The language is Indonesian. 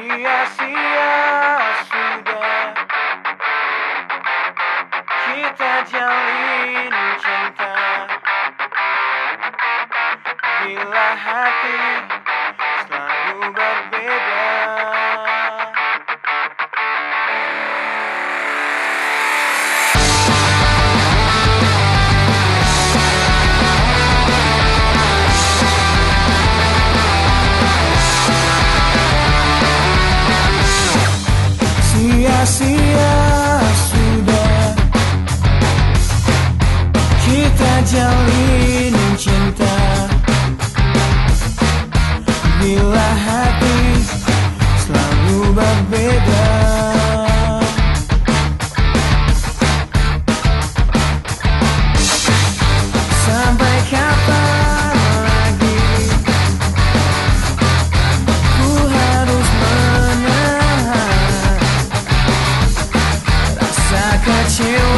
Sia-sia sudah kita jalin cinta. Bila hati selalu berbeda jalinan cinta. Bila hati selalu berbeda. Sampai kapan lagi Ku harus menahan Rasa kecewa?